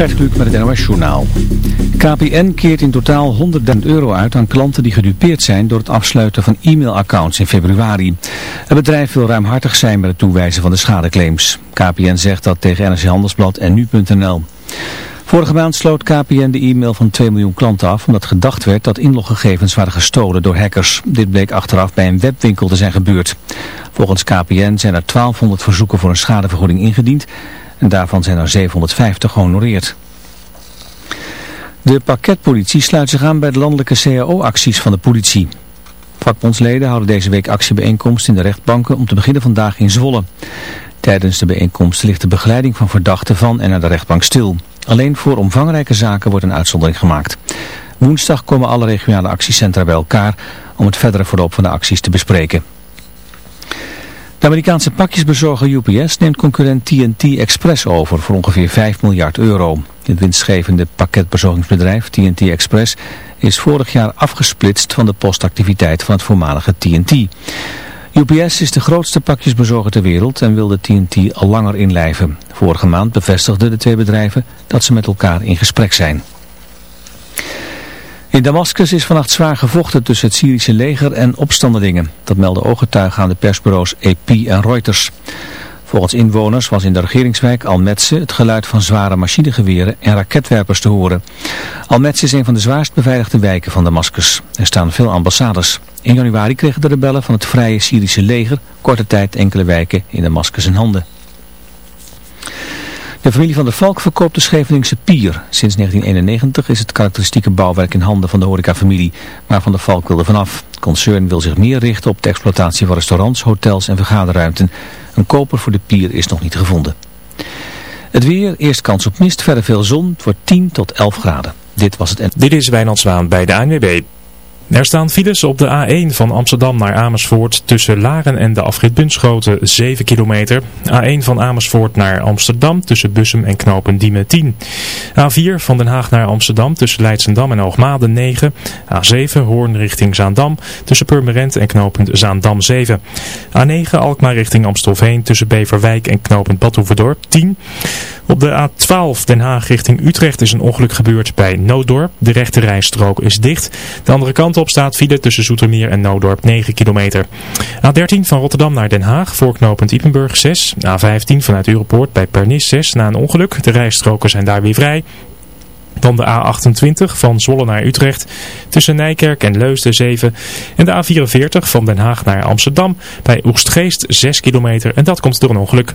Gert Kluk met het NOS Journaal. KPN keert in totaal 100.000 euro uit aan klanten die gedupeerd zijn door het afsluiten van e-mailaccounts in februari. Het bedrijf wil ruimhartig zijn met het toewijzen van de schadeclaims. KPN zegt dat tegen NRC Handelsblad en nu.nl. Vorige maand sloot KPN de e-mail van 2 miljoen klanten af omdat gedacht werd dat inloggegevens waren gestolen door hackers. Dit bleek achteraf bij een webwinkel te zijn gebeurd. Volgens KPN zijn er 1200 verzoeken voor een schadevergoeding ingediend en daarvan zijn er 750 gehonoreerd. De pakketpolitie sluit zich aan bij de landelijke CAO-acties van de politie. Vakbondsleden houden deze week actiebijeenkomst in de rechtbanken om te beginnen vandaag in Zwolle. Tijdens de bijeenkomst ligt de begeleiding van verdachten van en naar de rechtbank stil. Alleen voor omvangrijke zaken wordt een uitzondering gemaakt. Woensdag komen alle regionale actiecentra bij elkaar om het verdere verloop van de acties te bespreken. De Amerikaanse pakjesbezorger UPS neemt concurrent TNT Express over voor ongeveer 5 miljard euro. Het winstgevende pakketbezorgingsbedrijf TNT Express is vorig jaar afgesplitst van de postactiviteit van het voormalige TNT. UPS is de grootste pakjesbezorger ter wereld en wilde TNT al langer inlijven. Vorige maand bevestigden de twee bedrijven dat ze met elkaar in gesprek zijn. In Damascus is vannacht zwaar gevochten tussen het Syrische leger en opstandelingen. Dat melden ooggetuigen aan de persbureaus AP en Reuters. Volgens inwoners was in de regeringswijk Almetse het geluid van zware machinegeweren en raketwerpers te horen. Almetse is een van de zwaarst beveiligde wijken van Damascus. Er staan veel ambassades. In januari kregen de rebellen van het Vrije Syrische leger korte tijd enkele wijken in Damascus in handen. De familie van der Valk verkoopt de Scheveningse Pier. Sinds 1991 is het karakteristieke bouwwerk in handen van de horecafamilie, maar Van der Valk wilde vanaf. Het concern wil zich meer richten op de exploitatie van restaurants, hotels en vergaderruimten. Een koper voor de pier is nog niet gevonden. Het weer, eerst kans op mist, verder veel zon. Het wordt 10 tot 11 graden. Dit was het. Dit is Wijnand Zwaan bij de ANWB. Er staan files op de A1 van Amsterdam naar Amersfoort tussen Laren en de afrit Bunschoten 7 kilometer. A1 van Amersfoort naar Amsterdam tussen Bussum en Knopen Diemen 10. A4 van Den Haag naar Amsterdam tussen Leidsendam en Hoogmade 9. A7 Hoorn richting Zaandam tussen Purmerend en Knopend Zaandam 7. A9 Alkmaar richting Amstelveen tussen Beverwijk en Knopend Badhoevedorp 10. Op de A12 Den Haag richting Utrecht is een ongeluk gebeurd bij Nooddorp. De rechte rijstrook is dicht. De andere kant op staat file tussen Zoetermeer en Nooddorp 9 kilometer. A13 van Rotterdam naar Den Haag, voorknopend Ippenburg 6. A15 vanuit Europoort bij Pernis 6 na een ongeluk. De rijstroken zijn daar weer vrij. Dan de A28 van Zwolle naar Utrecht tussen Nijkerk en Leusden 7. En de A44 van Den Haag naar Amsterdam bij Oegstgeest 6 kilometer. En dat komt door een ongeluk.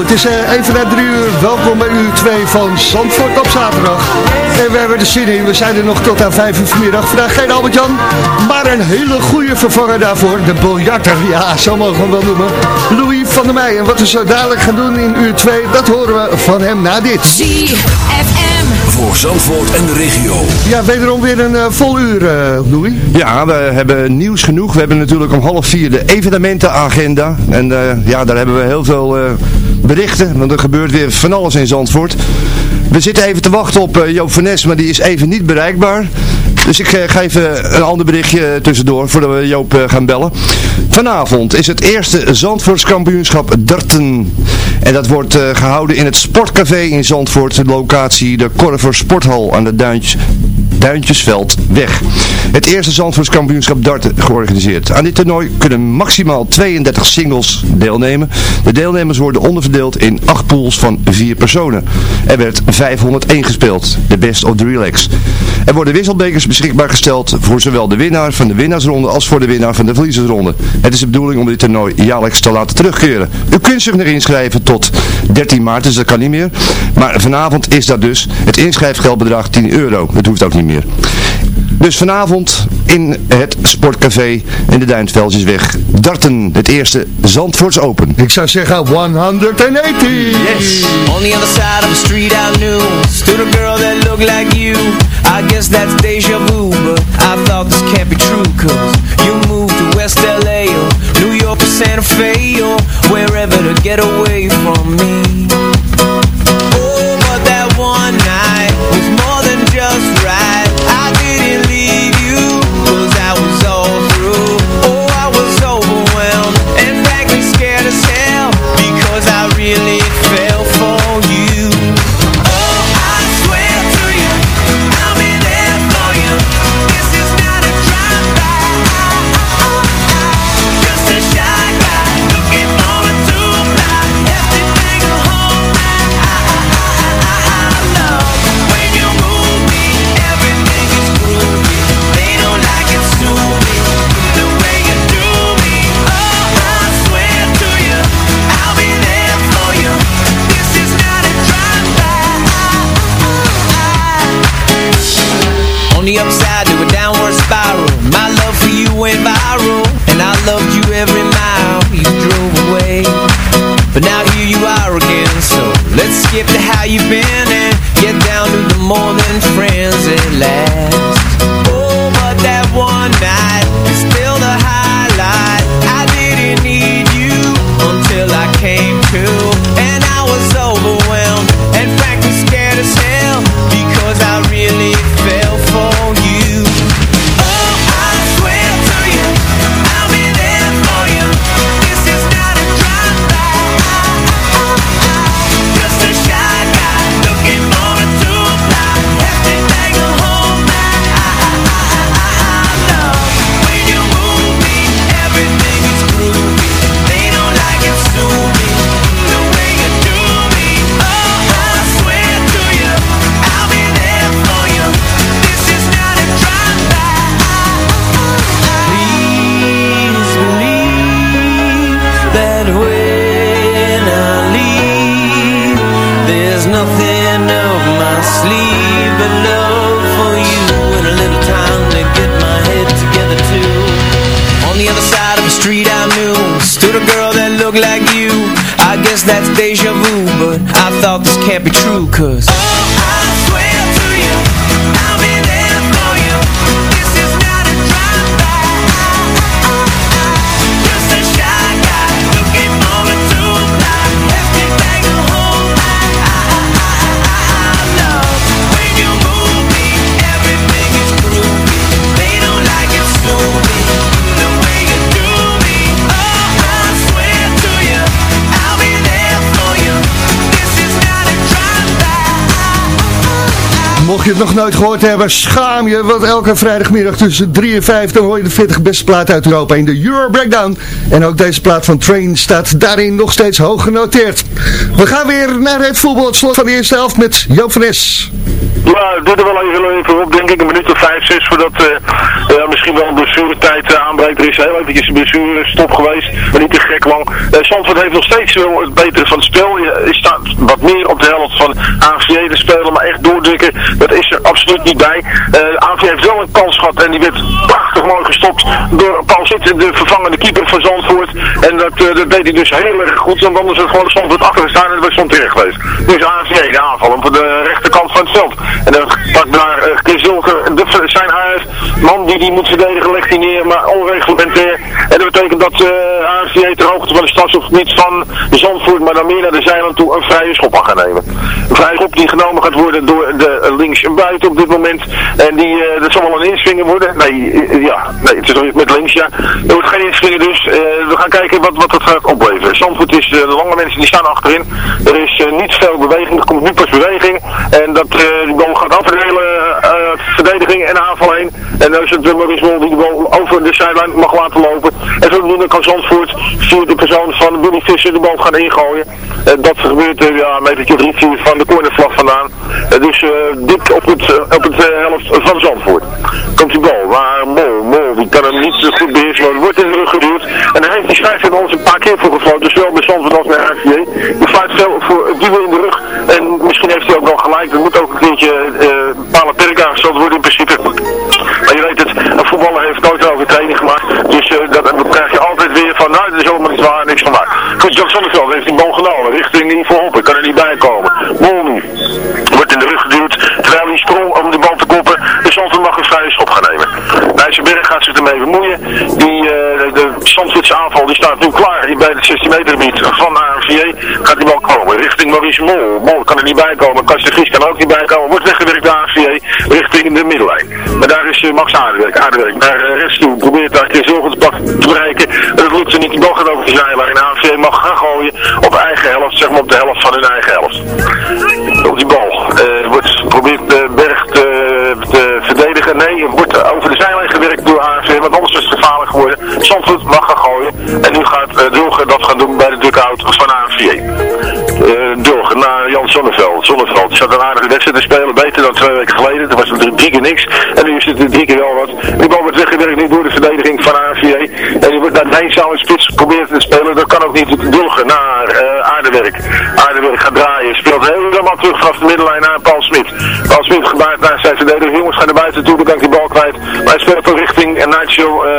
Het is uh, even na drie uur. Welkom bij uur 2 van Zandvoort op zaterdag. En we hebben er zin in. We zijn er nog tot aan 5 uur vanmiddag. Vandaag geen Albert-Jan, maar een hele goede vervanger daarvoor. De biljarter, ja, zo mogen we hem wel noemen. Louis van der Meij. En wat we zo dadelijk gaan doen in uur 2, dat horen we van hem na dit. ZFM. Voor Zandvoort en de regio. Ja, wederom weer een uh, vol uur, uh, Louis. Ja, we hebben nieuws genoeg. We hebben natuurlijk om half vier de evenementenagenda. En uh, ja, daar hebben we heel veel berichten, want er gebeurt weer van alles in Zandvoort. We zitten even te wachten op uh, Joop van Nes, maar die is even niet bereikbaar. Dus ik ga even een ander berichtje tussendoor voordat we Joop uh, gaan bellen. Vanavond is het eerste Zandvoortskampioenschap darten. En dat wordt gehouden in het Sportcafé in Zandvoort. De locatie de Corver Sporthal aan de Duintjes, Duintjesveldweg. Het eerste Zandvoortskampioenschap darten georganiseerd. Aan dit toernooi kunnen maximaal 32 singles deelnemen. De deelnemers worden onderverdeeld in 8 pools van 4 personen. Er werd 501 gespeeld, de best of the relax. Er worden wisselbekers beschikbaar gesteld voor zowel de winnaar van de winnaarsronde als voor de winnaar van de verliezersronde. Het is de bedoeling om dit toernooi jaarlijks te laten terugkeren. U kunt zich nog inschrijven tot 13 maart, dus dat kan niet meer. Maar vanavond is dat dus. Het inschrijfgeld bedraagt 10 euro. Dat hoeft ook niet meer. Dus vanavond in het Sportcafé in de Duintveldjesweg. Darten, het eerste Zandvoorts Open. Ik zou zeggen 180. Yes. On the other side of the street I knew Stood a girl that looked like you I guess that's deja vu But I thought this can't be true Cause you moved to West LA Or New York or Santa Fe Or wherever to get away from me let's skip to how you've je het nog nooit gehoord hebben, schaam je. Want elke vrijdagmiddag tussen 3 en 5 dan hoor je de 40 beste plaat uit Europa in de Euro Breakdown. En ook deze plaat van Train staat daarin nog steeds hoog genoteerd. We gaan weer naar het voetbal, het slot van de eerste helft met Joop van Es. Ja, het duurt er wel even, even op, denk ik, een minuut of vijf, zes, voordat eh misschien wel een blessuretijd uh, aanbreekt. Er is heel eventjes een blessurestop geweest, maar niet te gek lang. Uh, Zandvoort heeft nog steeds wel het betere van het spel. Je, staat wat meer op de helft van AVJ te spelen, maar echt doordrukken, dat is er absoluut niet bij. Uh, heeft wel een kans gehad en die werd prachtig mooi gestopt door Paul Zitten, de vervangende keeper van Zandvoort. En dat, dat deed hij dus heel erg goed, want anders had gewoon Zandvoort achter gestaan en dat was stond terecht geweest. Dus AVJ de aanval op de rechterkant van het veld. En dan pakt daar uh, de, zijn haar man die die moet verdedigen, legt hij neer, maar onreglementair. En dat betekent dat uh, AFC ter hoogte van de stadsgebied van Zandvoort, maar dan meer naar de zeiland toe, een vrije schop mag gaan nemen. Een vrije schop die genomen gaat worden door de links en buiten op dit moment. En die, uh, dat zal wel een inswinger worden. Nee, ja, nee, het is met links, ja. Er wordt geen inswinger dus. we gaan kijken wat, wat dat gaat opleveren. Zandvoort is, de lange mensen die staan achterin. Er is niet veel beweging, er komt nu pas beweging. En dat, die bal gaat over de hele verdediging en aanval heen. En dan is het Maurice Mol die de bal over de zijlijn mag laten lopen. En zodoende kan Zandvoort via de persoon van Billy Visser de bal gaan ingooien. Uh, dat gebeurt ja, een drie, vier van de cornervlag vandaan. Dus dik op het, op het helft van Zandvoort. Komt die bal, maar Mol, Mol, die kan hem niet goed beheersen, maar wordt in de rug geduwd. En daar heeft die scheidsrechter ons een paar keer voor gefloten, zowel bij Zandvoort als bij RVJ. Die fluit veel voor duwen in de rug. En misschien heeft hij ook wel gelijk, er moet ook een keertje bepaalde perk aangesteld worden in principe. Maar je weet het, een voetballer heeft nooit een overtreding gemaakt. Dus uh, dat, dan krijg je altijd weer van, nou, dat is helemaal niet waar, niks van waar. Goed, John Sonneveld heeft die bal genomen, richting die voorhoppen, kan er niet bij komen. Bol nu. Wordt in de rug geduwd, terwijl hij sprong om de bal te koppen. Dus Zandvoort mag een vrije schop gaan nemen. Nijsselberg gaat zich ermee bemoeien. Die, uh, de Zandvoortse aanval, die staat nu klaar hier bij het 16 meter gebied van de ANVJ. Gaat die bal komen, richting Maurice Mol. Mol kan er niet bij komen, Kastje Gies kan ook niet bij komen. Wordt weggewerkt door de ANVJ richting de middellijn. Maar daar is uh, Max Aardewerk, Aardewerk naar uh, rechts toe. Probeert daar Chris Wilgens te bereiken. Dat lukt ze niet. Die bal gaat over de zijlijn. De AFC mag gaan gooien op eigen helft, zeg maar op de helft van hun eigen helft. Op die bal. Uh, wordt, probeert Berg te, verdedigen. Nee, wordt over de zijlijn gewerkt door AFC, want anders is het geworden. Zandvoort mag gaan gooien. En nu gaat uh, Dulger dat gaan doen bij de dugout van AFC. Uh, Dulger naar Jan Zonneveld. Zonneveld zat een aardige wedstrijd te spelen, beter dan twee weken geleden. Toen was er drie keer niks. En nu is het drie keer wel wat. Die bal wordt weggewerkt niet door de verdediging van AFC. En die wordt naar de heen zou een spits proberen te spelen. Dat kan ook niet. Dulgen naar uh, Aardewerk. Aardewerk gaat draaien. Speelt helemaal terug vanaf de middenlijn naar Paul Smit. Paul Smit gebaard naar zijn verdediger. Jongens gaan naar buiten toe. Dan kan ik die bal kwijt. Maar hij speelt toch richting Nigel uh,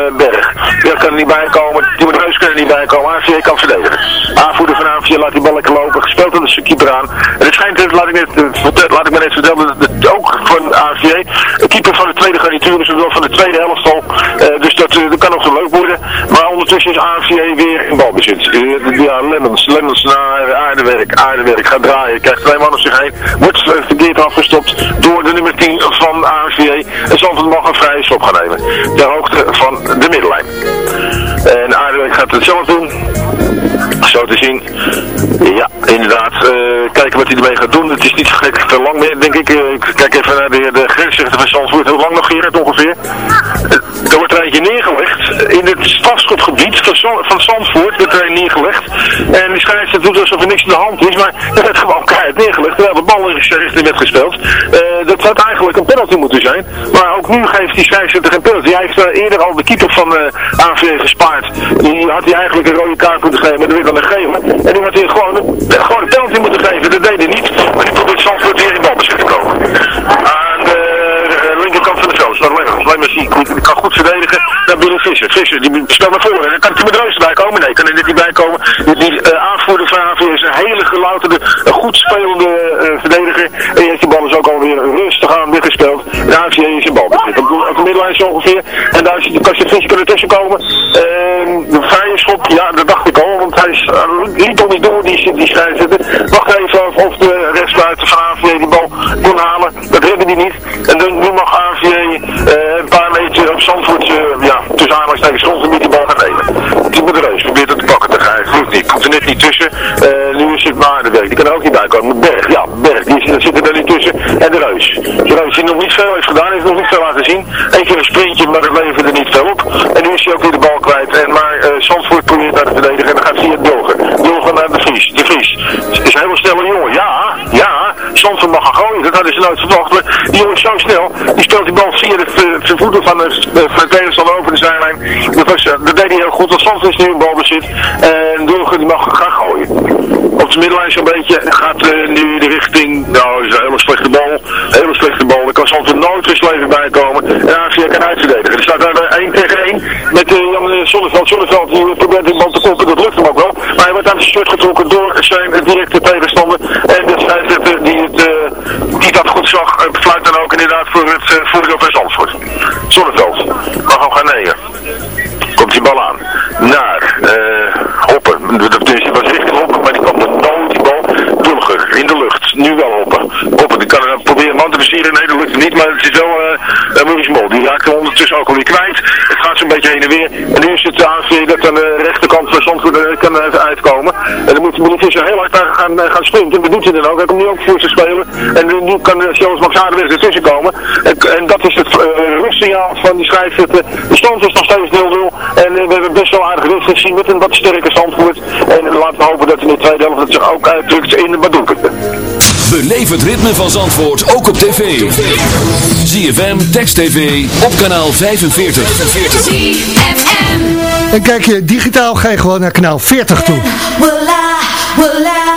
Die kan er niet bij komen. Die moet Reus kan er niet bij komen. AFC kan verdedigen. Aanvoerder van AFC laat die bal lekker lopen. Gespeeld door de keeper aan. En het schijnt, laat ik, net, laat ik me net vertellen, ook van. Een keeper van de tweede garnituur is wel van de tweede helft al. Dus dat, dat kan nog zo leuk worden. Maar ondertussen is AFC weer in balbezit. Uh, ja, Lemmens, Lemmens naar Aardewerk. Aardewerk gaat draaien, krijgt twee mannen op zich heen. Wordt verkeerd afgestopt door de nummer 10 van AFC. En Zandvoort mag een vrije stop gaan nemen. Ter hoogte van de middenlijn. En Aardewerk gaat het zelf doen. Zo te zien. Ja, inderdaad. Uh, kijken wat hij ermee gaat doen. Het is niet te lang meer, denk ik. Uh, ik kijk even naar de, de grensrechter van Zandvoort. Hoe lang nog, Gerard, ongeveer? Uh, er wordt er eentje neergelegd. In het strafschotgebied van, van Zandvoort wordt er een neergelegd. En de scheidsrechter doet alsof er niks aan de hand is. Maar er werd gewoon keihard neergelegd. Terwijl de bal richting werd gespeeld. dat had eigenlijk een penalty moeten zijn. Maar ook nu geeft die scheidsrechter geen penalty. Hij heeft eerder al de keeper van AVV gespaard. Die had hij eigenlijk een rode kaart moeten geven. Maar willen geven. En die had hij gewoon, een, gewoon een penalty moeten geven. Dat deed hij niet. Maar die probeert Zandvoort weer in balbezit te komen. Aan de eh, linkerkant van de veld. Dat alleen maar zien. ik. kan goed verdedigen. Daar binnen Visser. Visser die speelt naar voren. Dan kan hij met Reus bij komen. Nee, kan hij niet bij komen. Die uh, aanvoerder van is een hele gelouterde, goed spelende eh, verdediger. En heeft die bal dus ook alweer rustig aan weggespeeld. En AV is zijn bal bezit. Op de middenlijn zo ongeveer. En daar is, kan je Visser kunnen tussenkomen. Ehm, uh, de vrije schop, ja, dat dacht is, al niet door, die, die scheidsrechter. Wacht even of, de rechtsbuiten van AVJ die bal kon halen. Dat redde hij niet. En dan, nu mag AVJ een paar meter op Zandvoort, ja, tussen aanhalingstekens grondgebied die bal gaan nemen. Die moet reus probeert het te pakken te krijgen. Lukt niet. Komt er net niet tussen. Uh, nu is het Maardenberg. Die kan er ook niet bij komen. Berg, ja, Berg. Die zit, er niet tussen. En de reus. De reus die nog niet veel heeft gedaan. Heeft nog niet veel laten zien. Eén keer een sprintje, maar dat leverde er niet veel op. En nu is hij ook weer de bal kwijt. En maar uh, Zandvoort probeert daar te verdedigen. En dan gaat hij het Dulgen. Dulgen naar de Vries. De Vries. Is een hele snelle jongen. Ja, ja. Zandvoort mag gaan gooien. Dat hadden ze nooit verwacht. Maar die jongen is zo snel. Die speelt die bal via de, de voeten van de, de tegenstander over de zijlijn. Dat, was, dat deed hij heel goed. Want Zandvoort nu een balbezit. En Dulgen die mag gaan gooien. Op de middenlijn zo'n beetje gaat uh, nu de richting, nou is een hele slechte bal, een hele slechte bal, er kan soms nooit eens leven bij komen en AFC kan uitverdedigen. Er staat daar 1 tegen 1 met uh, Jan Zonneveld, Zonneveld die probeert die bal te koppen, dat lukt hem ook wel, maar hij wordt aan de shirt getrokken door zijn directe tegenstander en de scheidsrechter die, het, die dat goed zag, fluit dan ook inderdaad voor het voordeel van Zandvoort. Zonneveld, mag hem gaan nemen. Komt die bal aan. Naar Hoppen. Dus die was richting Hoppen, maar die komt er nooit die bal. Dulger in de lucht. Nu wel Hoppen. Hoppen die kan Nee, dat lukt niet. Maar het is wel uh, Maurice Mol. Die raakt hem ondertussen ook alweer kwijt. Het gaat zo'n beetje heen en weer. En nu is het de AFC dat aan de rechterkant van Zandvoort kan uitkomen. En dan moet Visser heel hard gaan, uh, gaan sprinten. Dat doet hij dan ook. Hij komt nu ook voor te spelen. En nu, kan zelfs Max Aardenberg ertussen komen. En, en dat is het rustsignaal van die schrijfzetten. De stand is nog steeds 0-0. En we hebben best wel aardig rust gezien met een wat sterke Zandvoort. En laten we hopen dat in de tweede helft het zich ook uitdrukt in de Badoeken. Beleef het ritme van Zandvoort ook op tv. ZFM, Text TV, op kanaal 45. ZFM. En kijk je digitaal, ga je gewoon naar kanaal 40 toe. Will I, will I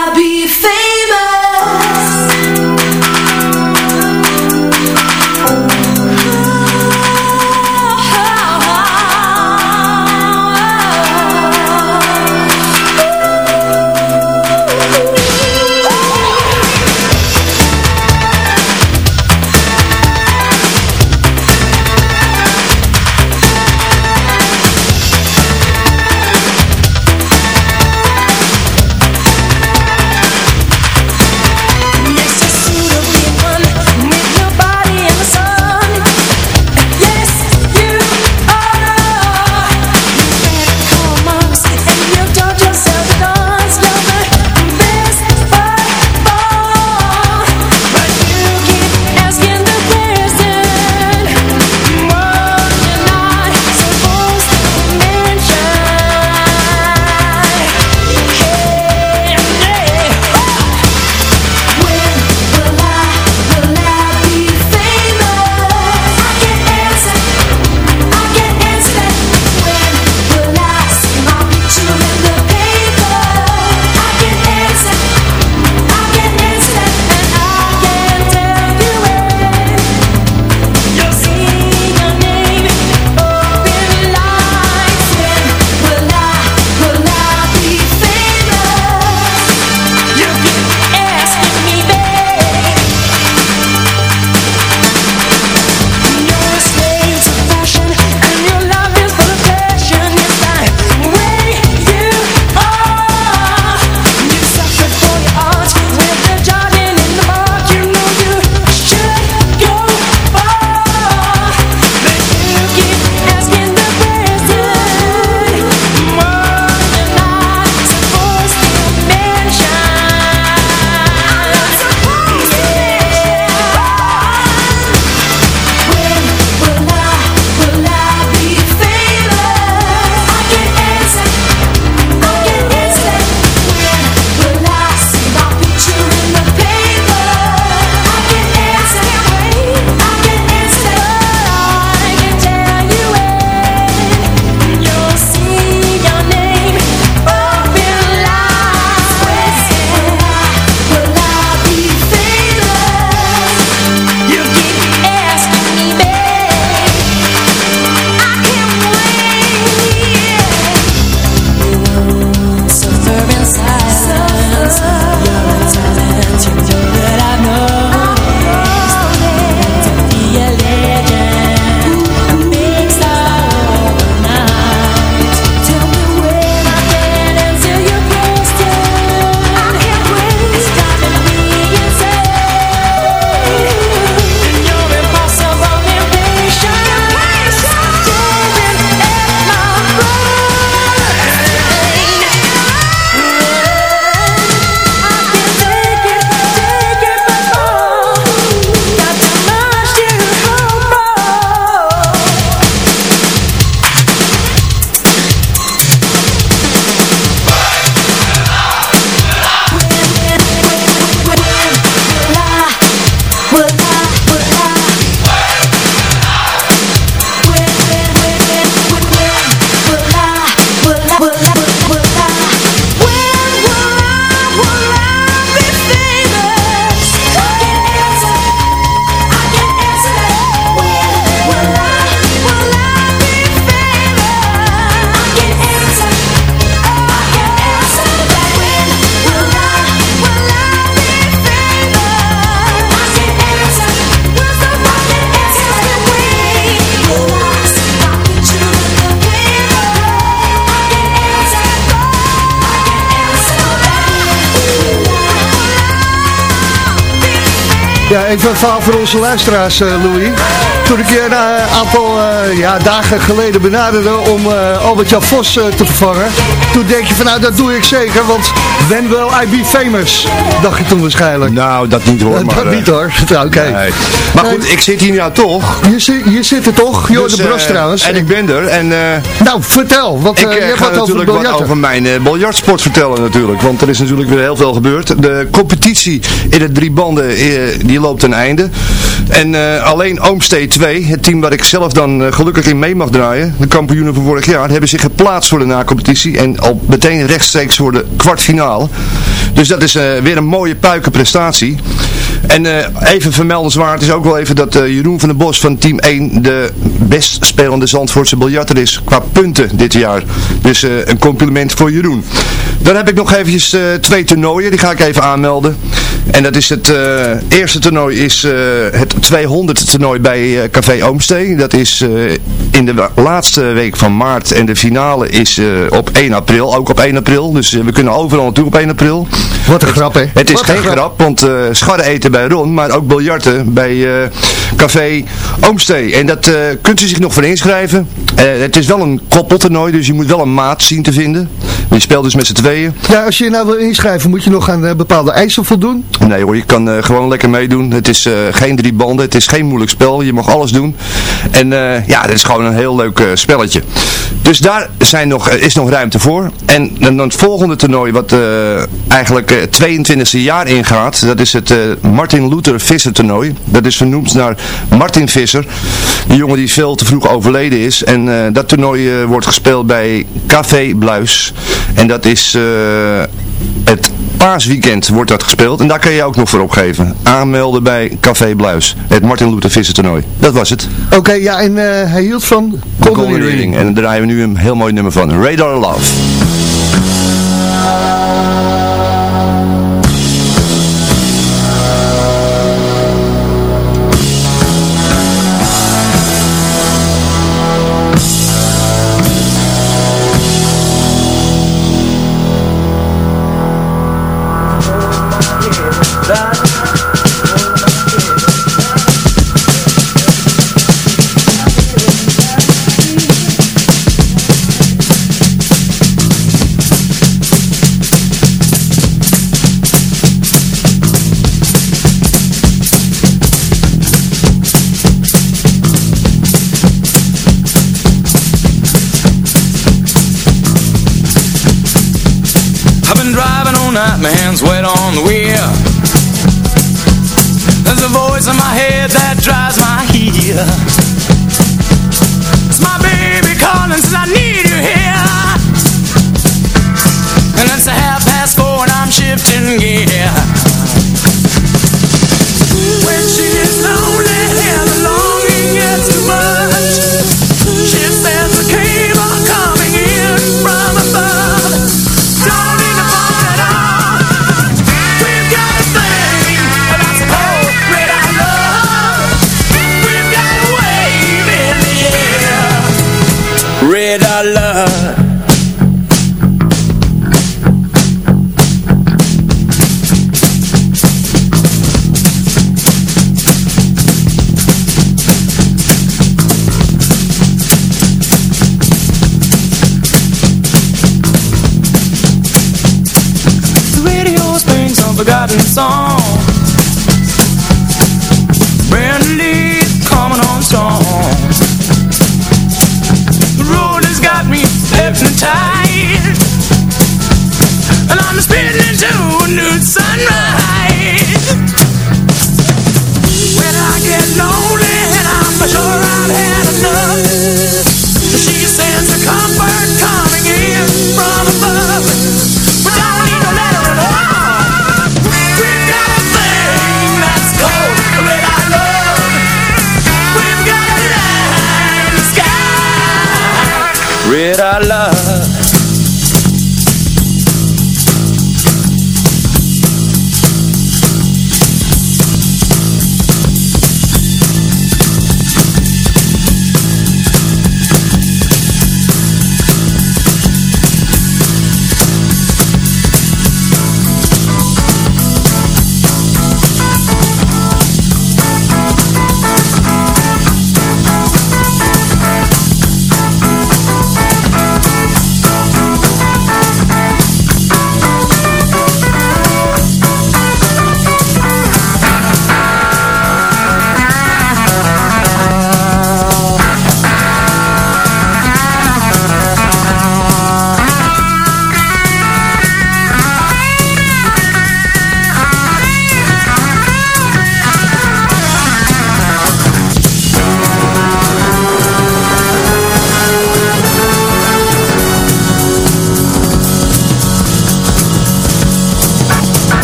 voor onze luisteraars, eh, Louis. Toen ik je een eh, aantal eh, ja, dagen geleden benaderde om Albert-Jan Vos te vervangen. Toen denk je van nou, dat doe ik zeker, want when will I be famous? Dacht je toen waarschijnlijk. Nou, dat niet hoor. dat niet hoor, oké. Nee. Maar goed, ik zit hier nou toch. Je, zit, je zit er toch, Joh, Dus, de Bros eh, trouwens. En ik ben er. En, eh, Nou, vertel, want ik eh, je eh, ga wat over natuurlijk wat over mijn eh, biljartsport vertellen natuurlijk. Want er is natuurlijk weer heel veel gebeurd. De competitie in de drie banden eh, die loopt ten einde. En eh, alleen Oomstee 2, het team waar ik zelf dan eh, gelukkig in mee mag draaien, de kampioenen van vorig jaar, hebben zich geplaatst voor de na-competitie. En al meteen rechtstreeks voor de kwartfinale. Dus dat is eh, weer een mooie puikenprestatie. En eh, even vermeldenswaard is ook wel even dat eh, Jeroen van der Bos van team 1 de best spelende Zandvoortse biljarter is qua punten dit jaar. Dus eh, een compliment voor Jeroen. Dan heb ik nog eventjes twee toernooien, die ga ik even aanmelden. En dat is het eerste toernooi is het 200 toernooi bij Café Oomstee. Dat is in de laatste week van maart en de finale is op 1 april, ook op 1 april. Dus we kunnen overal naartoe op 1 april. Wat een grap, hè? Het is Wat geen grap, want eh scharren eten bij Ron, maar ook biljarten bij eh, Café Oomstee. En dat eh, kunt u zich nog voor inschrijven. Het is wel een koppeltoernooi, dus je moet wel een maat zien te vinden. Je speelt dus met z'n tweeën. Ja, als je je nou wil inschrijven, moet je nog aan bepaalde eisen voldoen. Nee hoor, je kan gewoon lekker meedoen. Het is geen drie banden, het is geen moeilijk spel. Je mag alles doen. En ja, het is gewoon een heel leuk spelletje. Dus daar zijn nog, is nog ruimte voor. En dan het volgende toernooi wat eigenlijk het 22e jaar ingaat. Dat is het eh, Martin Luther Visser toernooi. Dat is vernoemd naar Martin Visser. Die jongen die veel te vroeg overleden is. En eh, dat toernooi eh, wordt gespeeld bij Café Bluis. En dat is het paasweekend wordt dat gespeeld. En daar kan je ook nog voor opgeven. Aanmelden bij Café Bluis. Het Martin Luther Visser toernooi. Dat was het. Oké, ja, en hij hield van Golden Golden Ring. Ring. En dan draaien we nu een heel mooi nummer van. Radar Love.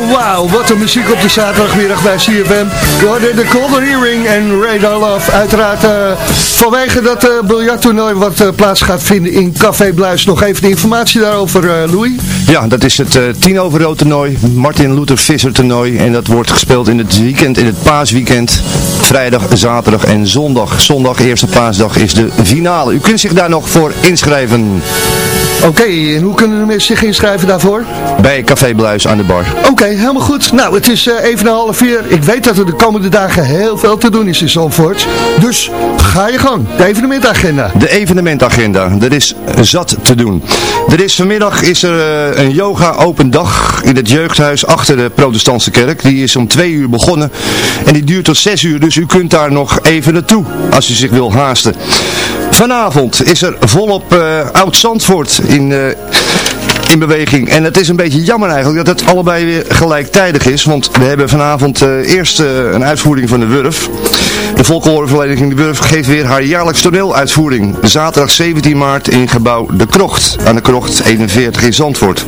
Wauw, wat een muziek op de zaterdagmiddag bij CFM. We hadden de Golden Earring en Radar Love. Uiteraard eh, vanwege dat uh, biljarttoernooi wat eh, plaats gaat vinden in Café Bluis. Nog even de informatie daarover, Louis. Ja, dat is het tien over rood toernooi, Martin Luther Visser toernooi. En dat wordt gespeeld in het weekend, in het paasweekend. Vrijdag, zaterdag en zondag. Zondag, eerste paasdag, is de finale. U kunt zich daar nog voor inschrijven. Oké, en hoe kunnen de mensen zich inschrijven daarvoor? Bij Café Bluis aan de bar. Oké, helemaal goed. Nou, het is eh, even een half vier. Ik weet dat er de komende dagen heel veel te doen is in Zandvoort. Dus ga je gang. De evenementagenda. De evenementagenda. Er is zat te doen. Er is vanmiddag is er eh, een yoga open dag in het jeugdhuis achter de protestantse kerk. Die is om twee uur begonnen. En die duurt tot zes uur. Dus u kunt daar nog even naartoe. Als u zich wil haasten. Vanavond is er volop eh, Oud-Zandvoort in... in beweging. En het is een beetje jammer eigenlijk dat het allebei weer gelijktijdig is. Want we hebben vanavond eh, eerst eh, een uitvoering van de Wurf. De Volkenhorenvereniging De Wurf geeft weer haar jaarlijks toneeluitvoering. Zaterdag 17 maart in gebouw De Krocht. Aan de Krocht 41 in Zandvoort.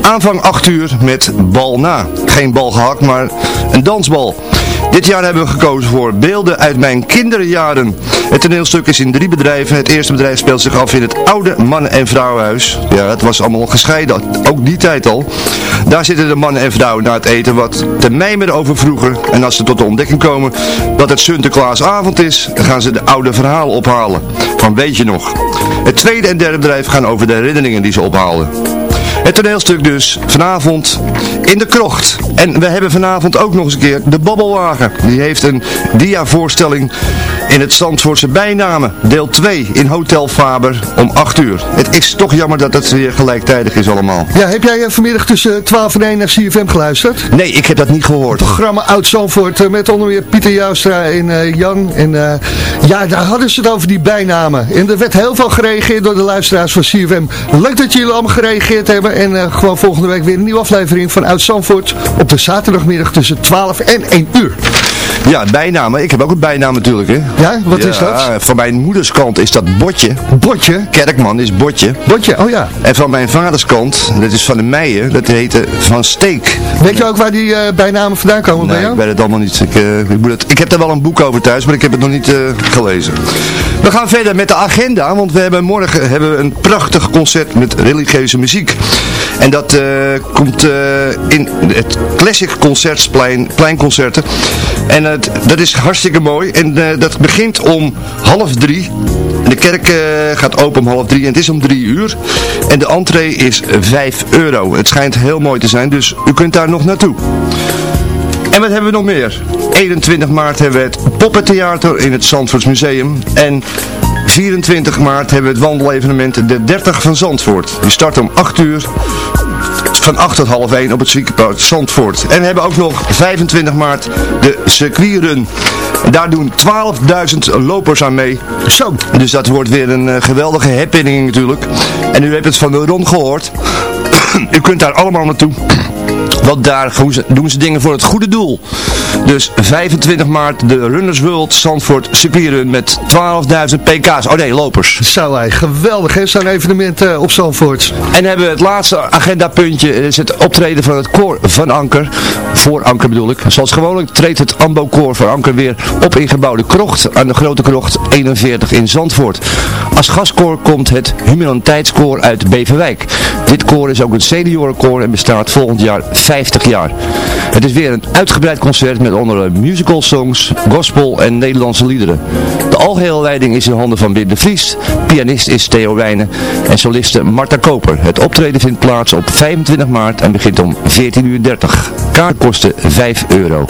Aanvang 8 uur met bal na. Geen bal gehakt, maar een dansbal. Dit jaar hebben we gekozen voor Beelden uit mijn kinderjaren. Het toneelstuk is in drie bedrijven. Het eerste bedrijf speelt zich af in het oude mannen- en vrouwenhuis. Ja, het was allemaal gescheiden, ook die tijd al. Daar zitten de mannen en vrouwen na het eten wat te mijmeren over vroeger. En als ze tot de ontdekking komen dat het Sinterklaasavond is, gaan ze de oude verhalen ophalen. Van weet je nog. Het tweede en derde bedrijf gaan over de herinneringen die ze ophalen. Het toneelstuk dus vanavond in de krocht. En we hebben vanavond ook nog eens een keer de Babbelwagen. Die heeft een diavoorstelling in het Zandvoortse bijnamen. Deel 2 in Hotel Faber om 8 uur. Het is toch jammer dat het weer gelijktijdig is allemaal. Ja, heb jij eh, vanmiddag tussen 12 en 1 naar CFM geluisterd? Nee, ik heb dat niet gehoord. Programma Oud Zandvoort eh, met onder meer Pieter Joustra en eh, Jan. En ja, daar hadden ze het over die bijnamen. En er werd heel veel gereageerd door de luisteraars van CFM. Leuk dat jullie allemaal gereageerd hebben. En eh, gewoon volgende week weer een nieuwe aflevering van Oud Zandvoort op de zaterdagmiddag tussen 12 en 1 uur. Ja, bijnamen. Ik heb ook een bijnaam natuurlijk, hè. Ja, wat is dat? Van mijn moederskant is dat Botje. Botje? Kerkman is Botje. Botje, oh ja. En van mijn vaderskant, dat is van de Meijen, dat heette Van Steek. Weet je ook waar die eh, bijnamen vandaan komen bij Nee, jou? ik weet het allemaal niet. Ik, eh, ik, moet het, ik heb er wel een boek over thuis, maar ik heb het nog niet gelezen. We gaan verder met de agenda, want we hebben morgen hebben we een prachtig concert met religieuze muziek. En dat eh, komt eh, in het Classic Concertsplein, pleinconcerten. En het, dat is hartstikke mooi. En eh, dat begint om half drie. De kerk gaat open om half drie en het is om drie uur. En de entree is 5 euro. Het schijnt heel mooi te zijn, dus u kunt daar nog naartoe. En wat hebben we nog meer? 21 maart hebben we het Poppentheater in het Zandvoorts Museum. En 24 maart hebben we het wandelevenement De 30 van Zandvoort. Die start om 8 uur. Van 8 tot half 1 op het ziekenpark Zandvoort. En we hebben ook nog 25 maart de circuitrun. Daar doen 12.000 lopers aan mee. Zo. Dus dat wordt weer een eh, geweldige happening natuurlijk. En u hebt het van de Ron gehoord. u kunt daar allemaal naartoe. Want daar doen ze, dingen voor het goede doel. Dus 25 maart de Runners World Zandvoort Circuitrun met 12.000 pk's. Oh nee, lopers. Zo, hé, geweldig hè, zo'n evenement eh, op Zandvoort. En hebben we het laatste agendapuntje, is het optreden van het koor van Anker. Voor Anker bedoel ik. Zoals gewoonlijk treedt het Ambo koor van Anker weer op in gebouwde krocht aan de Grote Krocht 41 in Zandvoort. Als gastkoor komt het Humaniteitskoor uit Beverwijk. Dit koor is ook een seniorenkoor en bestaat volgend jaar 50 jaar. Het is weer een uitgebreid concert met onder andere musical songs, gospel en Nederlandse liederen. De algehele leiding is in handen van Wim de Vries, pianist is Theo Wijnen en soliste Marta Koper. Het optreden vindt plaats op 25 maart en begint om 14.30 uur. Kaart kosten 5 euro.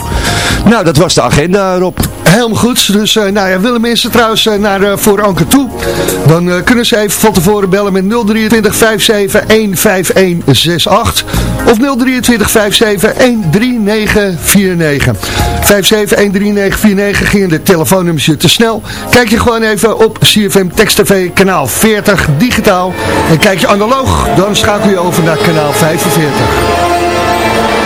Nou, dat was de agenda, Rob. Helemaal goed. Dus uh, nou ja, willen mensen trouwens uh, naar uh, voor Anker toe, dan kunnen ze even van tevoren bellen met 023 57 15168 of 023 57 13949. 57 13949 gingen de telefoonnummers te snel. Kijk je gewoon even op CFM Text TV kanaal 40 digitaal en kijk je analoog, dan schakel je over naar kanaal 45.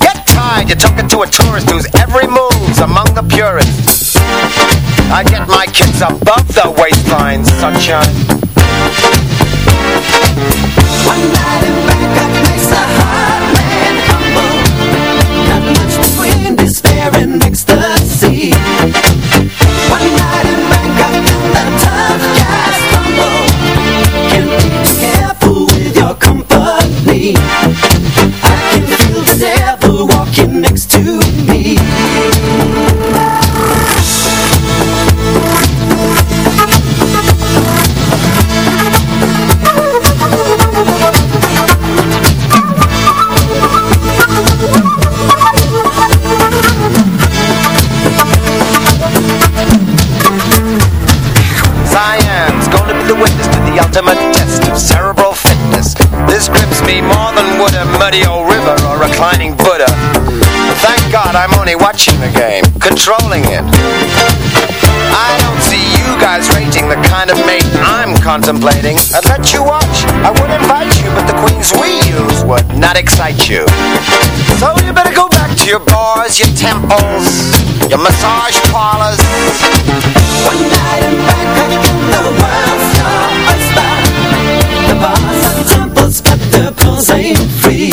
Get tired, you're talking to a tourist whose every move's among the purists. I get my kids above the waistline, sunshine. One night reclining Buddha. Thank God I'm only watching the game, controlling it. I don't see you guys rating the kind of mate I'm contemplating. I'd let you watch, I would invite you, but the queens we use would not excite you. So you better go back to your bars, your temples, your massage parlors. One night in Bangkok, the world star, a star. The bars and temples, but the girls ain't free.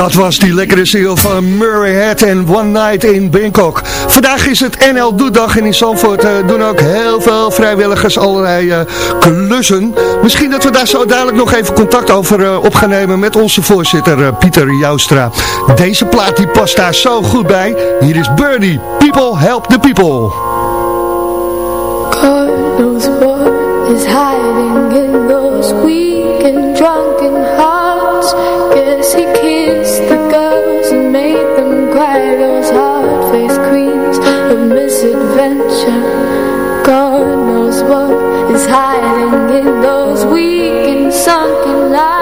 Dat was die lekkere single van Murray Head en One Night in Bangkok. Vandaag is het NL Doedag en in Zandvoort uh, doen ook heel veel vrijwilligers allerlei uh, klussen. Misschien dat we daar zo dadelijk nog even contact over uh, op gaan nemen met onze voorzitter Pieter Joustra. Deze plaat die past daar zo goed bij. Hier is Birdie. People help the people. God knows what is hiding in those weak and drunken hearts. Guess he kissed misadventure. God knows what is hiding in those weak and sunken lines.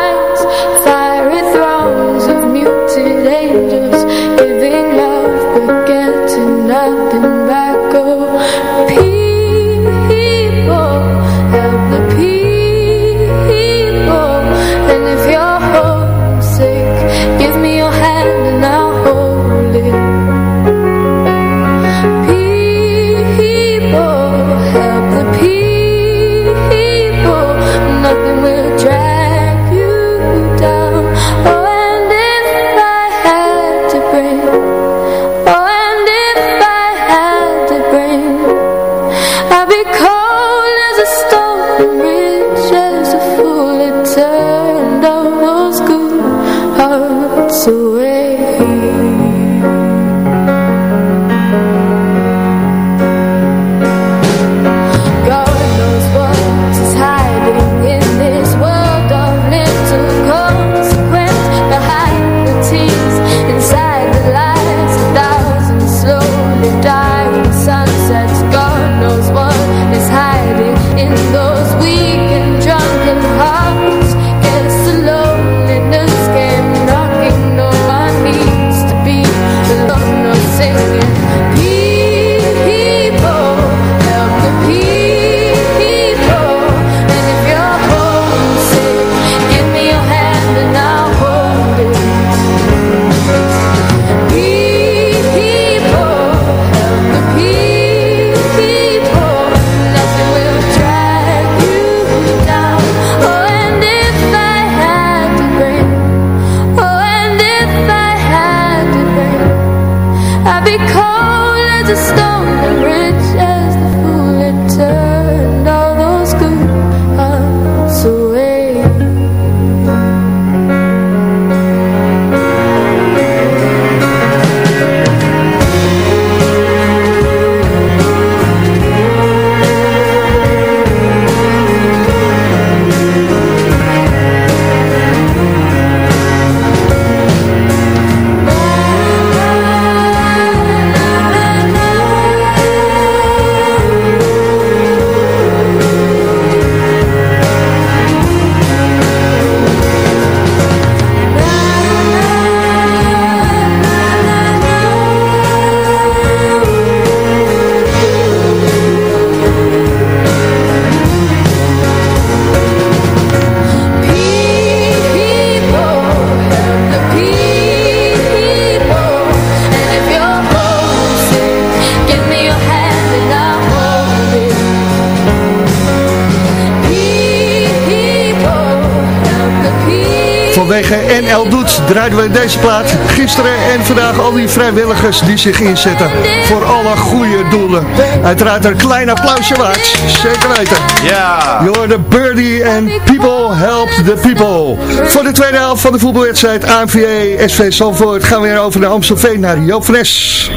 Draaiden we deze plaat gisteren en vandaag al die vrijwilligers die zich inzetten voor alle goede doelen. Uiteraard een klein applausje waard, zeker weten. Ja. Je hoorde Birdie en People Help the People. Voor de tweede helft van de voetbalwedstrijd ANVA SV Zandvoort gaan we weer over naar Amstelveen naar Joop van Es.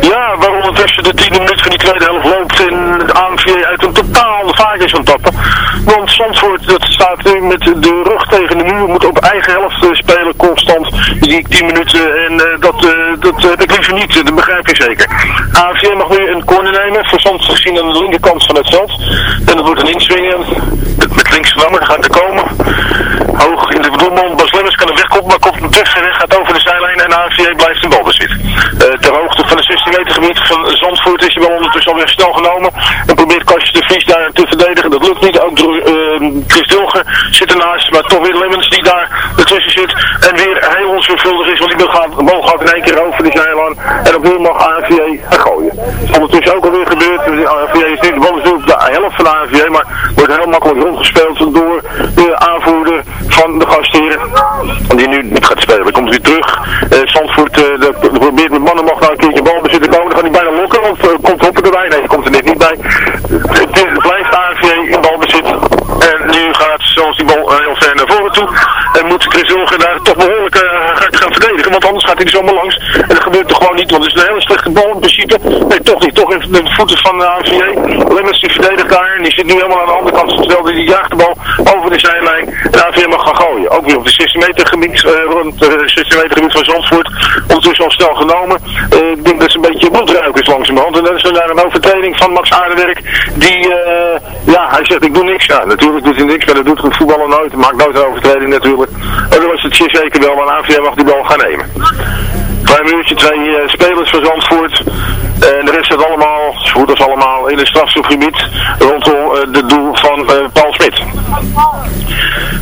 Ja, ondertussen de tiende minuut van die tweede helft loopt en de AMVA uit een totaal de aan het tappen. Want Zandvoort dat staat nu met de rug tegen de muur, moet op eigen helft eh, spelen constant. Die 10 minuten en eh, dat, eh, dat ik liever niet, dat begrijp je zeker. AMVA mag nu een corner nemen, voor Zandvoort gezien aan de linkerkant van het veld. En dat wordt een inswingen met, links van gaat er komen. Hoog in de doelman, Bas kan er wegkomen, maar komt hem terug en gaat over de zijlijn en AMVA blijft in balbezit. Eh ter hoogte van het 16 meter gebied van Zandvoort is hij wel ondertussen alweer snel genomen. En probeert Kastje de Vries daar te verdedigen. Dat lukt niet. Ook door eh, Chris Dilger zit ernaast. Maar toch weer Lemmens die daar ertussen zit. En weer heel onzorgvuldig is. Want die bal gaat, in één keer over de zijlijn. En opnieuw mag ANVA gaan gooien. Ondertussen ook alweer gebeurd. De ANVA is niet, de bal is op de helft van de ANVA. Maar wordt heel makkelijk rondgespeeld door de aanvoerder van de gastheren, die nu niet gaat spelen. Komt weer terug. Uh, Zandvoort de probeert met mannen nog nou een keertje bal bezitten komen. Hij bijna lokken, want uh, komt Hoppen erbij. Nee, komt er net niet bij. Het AFV in balbezit. En nu gaat zoals die bal heel ver naar voren toe. En moet Chris Wilgen daar toch behoorlijk gaan verdedigen. Want anders gaat hij er zomaar langs. En dat gebeurt toch gewoon niet. Want het is een hele slechte bal in principe. Nee, toch niet. Toch in de voeten van de AVJ. Lemmers die verdedigt daar. En die zit nu helemaal aan de andere kant. Terwijl hij jaagt de bal over de zijlijn. En de mag gaan gooien. Ook weer op de 16 meter gebied. Rond de 16 meter gebied van Zandvoort. Ondertussen al snel genomen. Ik denk dat een beetje bloedruikers langzamerhand. En dat is daar een overtreding van Max Aardenwerk. Die, uh, ja, hij zegt ik doe niks. Ja, natuurlijk doet hij niks. Maar dat doet het voetballen nooit. Maakt nooit een overtreding natuurlijk. En dan was het zeker wel. Maar de AVJ mag die bal gaan nemen. Klein minuutje, twee uh, spelers van Zandvoort. En de rest staat allemaal, als allemaal, in het strafschopgebied rondom uh, de doel van Paul Smit.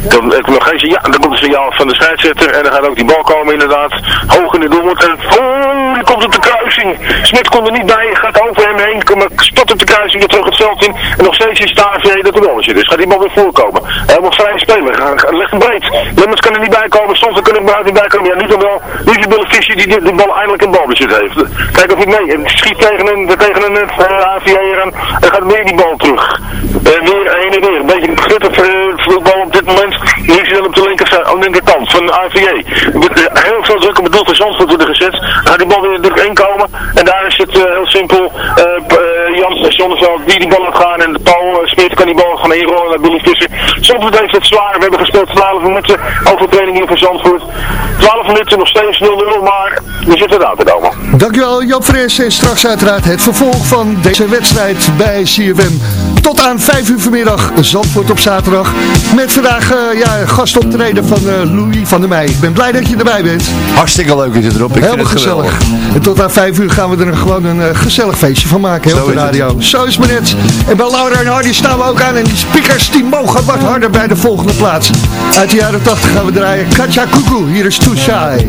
Dan, nog geen, ja, dan komt een signaal van de scheidsrechter en dan gaat ook die bal komen inderdaad. Hoog in de doelmond en oh, die komt op de kruising. Smit komt er niet bij, gaat over hem heen, komt, spat op de kruising weer terug het veld in. En nog steeds is daar dat de zit. Dus gaat die bal weer voorkomen. Helemaal vrij speler, leg hem breed. Lemmers kan er niet bij komen, soms kan er buiten niet bij komen. Ja, nu dan wel. Nu is Bill Fischer die de bal eindelijk in balbezit heeft. Kijk of hij mee. En schiet tegen een, tegen een uh, AVA aan en gaat weer die bal terug. Uh, weer heen en weer. Een beetje een uh, voetbal op dit moment. Is hij dan op de linker, aan de linkerkant van de AVA. Heel veel druk op het doel van Zandvoort worden gezet. Dan gaat die bal weer druk inkomen. En daar is het heel simpel. Jans Zonneveld die die bal laat gaan. En Paul Smit kan die bal gaan inrollen naar Billy Visser. Zandvoort heeft het zwaar. We hebben gespeeld 12 minuten overtreding hier van Zandvoort. 12 minuten nog steeds 0-0, maar we zitten eraan te komen. Dankjewel Joop Fres en straks uiteraard het vervolg van deze wedstrijd bij CFM. Tot aan 5 uur vanmiddag Zandvoort op zaterdag. Met vandaag uh, ja, gastoptreden van uh, Louis van der Meij. Ik ben blij dat je erbij bent. Hartstikke leuk dat je erop. Ik Helemaal gezellig. En tot aan 5 uur gaan we er gewoon een uh, gezellig feestje van maken. Heel op de radio. Het. Zo is het net. En bij Laura en Hardy staan we ook aan. En die speakers die mogen wat harder bij de volgende plaats. Uit de jaren 80 gaan we draaien. Katja Kuku. Hier is Too Shy.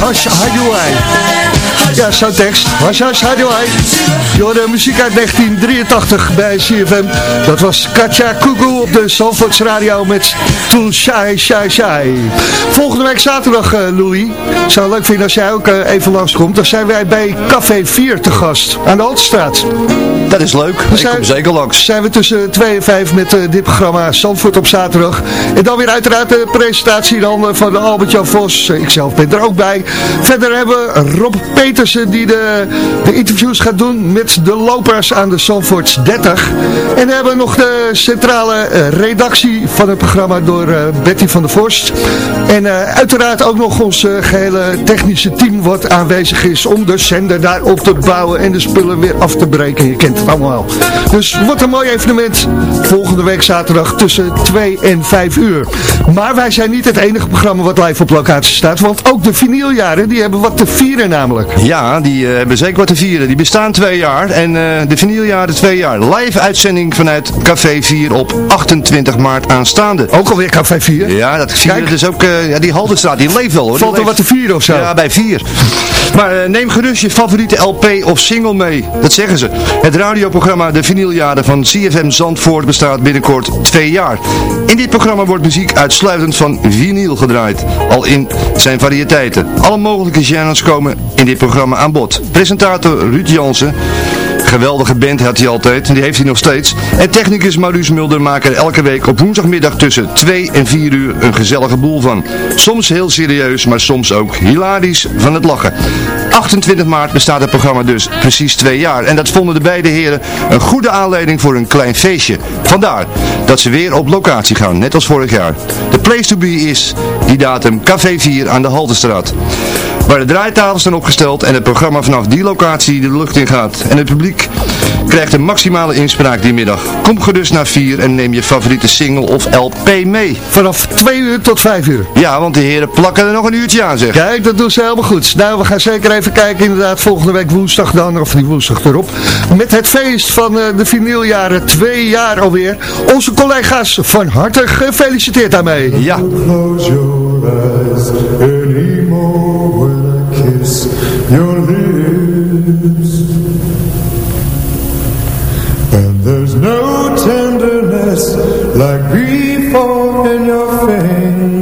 Aşağı Ja, zo'n tekst. Hash Hash Hadoai. Je muziek uit 1983 bij CFM. Dat was Katja Kugu op de Zandvoorts Radio met Too Shy Shy Shy. Volgende week zaterdag, uh, Louis. Zou het leuk vinden als jij ook uh, even langskomt. Dan zijn wij bij Café 4 te gast aan de Altstraat. Dat is leuk. Ik kom zeker langs. Zijn we tussen 2 en 5 met uh, dit programma Zandvoort op zaterdag. En dan weer uiteraard de presentatie dan van Albert-Jan Vos. Ikzelf ben er ook bij. Verder hebben we Rob Die de, de interviews gaat doen met de lopers aan de Zandvoorts 30. En we hebben nog de centrale redactie van het programma door Betty van der Vorst. En uiteraard ook nog ons gehele technische team wat aanwezig is om de zender daar op te bouwen en de spullen weer af te breken. Je kent het allemaal. Dus wat een mooi evenement. Volgende week zaterdag tussen 2 en 5 uur. Maar wij zijn niet het enige programma wat live op locatie staat. Want ook de vinyljaren, die hebben wat te vieren namelijk. Ja, die uh, hebben zeker wat te vieren. Die bestaan twee jaar. En uh, de vinyljaren twee jaar. Live uitzending vanuit Café 4 op 28 maart aanstaande. Ook alweer Café 4? Ja, dat vieren dus ook... Uh, ja, die Haldenstraat, die leeft wel hoor. Valt er wat te vieren of zo? Ja, bij 4. Maar neem gerust je favoriete LP of single mee. Dat zeggen ze. Het radioprogramma De Vinyljaren van CFM Zandvoort bestaat binnenkort twee jaar. In dit programma wordt muziek uitsluitend van vinyl gedraaid. Al in zijn variëteiten. Alle mogelijke genres komen in dit programma aan bod. Presentator Ruud Jansen geweldige band had hij altijd en die heeft hij nog steeds. En technicus Maurice Mulder maken elke week op woensdagmiddag tussen 2 en 4 uur een gezellige boel van. Soms heel serieus, maar soms ook hilarisch van het lachen. 28 maart bestaat het programma dus precies twee jaar. En dat vonden de beide heren een goede aanleiding voor een klein feestje. Vandaar dat ze weer op locatie gaan, net als vorig jaar. De place to be is die datum Café 4 aan de Haltestraat. Waar de draaitafels staan opgesteld en het programma vanaf die locatie de lucht in gaat. En het publiek krijgt een maximale inspraak die middag. Kom gerust naar 4 en neem je favoriete single of LP mee. Vanaf 2 uur tot 5 uur. Ja, want de heren plakken er nog een uurtje aan zeg. Kijk, dat doen ze helemaal goed. Nou, we gaan zeker even kijken inderdaad volgende week woensdag dan, of die woensdag erop. Met het feest van uh, de vinyljaren, twee jaar alweer. Onze collega's van harte gefeliciteerd daarmee. Ja. Kiss your lips And there's no tenderness like before in your fingertips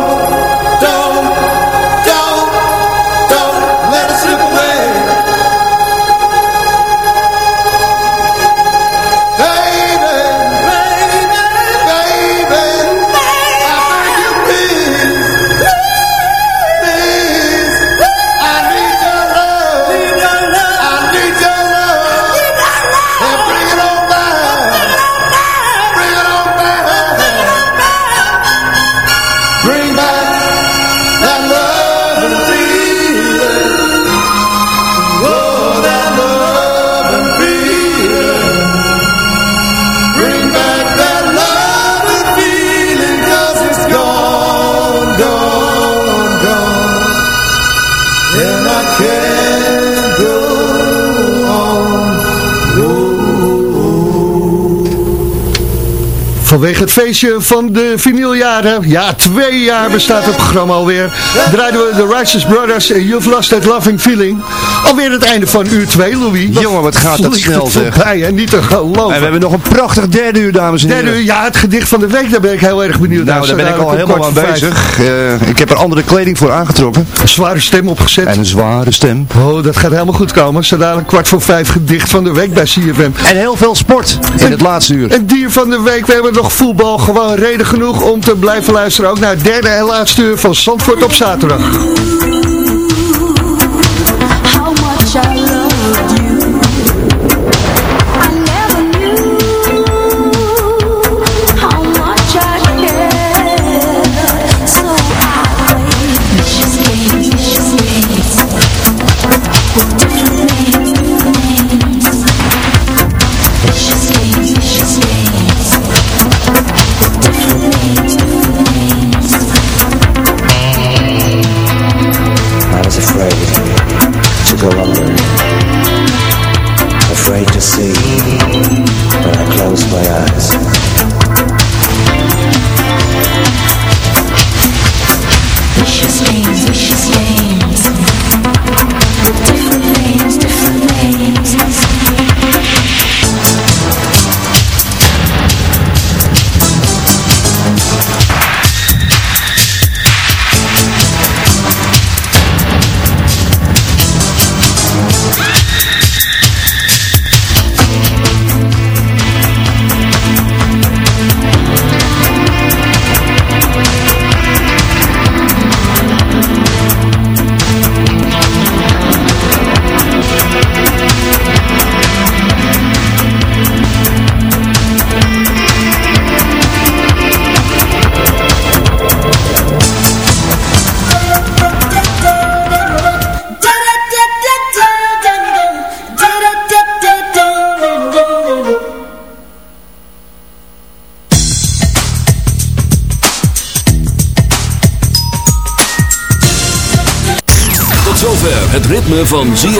het feestje van de vinyljaren, ja, twee jaar bestaat het programma alweer, draaiden we de Righteous Brothers en You've Lost That Loving Feeling. Alweer het einde van uur 2, Louis. Jongen, wat gaat dat snel, zeg. voorbij, hè? Niet te geloven. En we hebben nog een prachtig derde uur, dames en heren. Derde uur, ja, het gedicht van de week, daar ben ik heel erg benieuwd naar. Nou, daar ben ik al helemaal aan bezig. Eh, ik heb er andere kleding voor aangetrokken. Een zware stem opgezet. En een zware stem. Oh, dat gaat helemaal goed komen. Zo dadelijk kwart voor vijf gedicht van de week bij CFM. En heel veel sport in het laatste uur. Het dier van de week, we hebben nog voetbal. Gewoon reden genoeg om te blijven luisteren. Ook naar het derde en laatste uur van Zandvoort op zaterdag.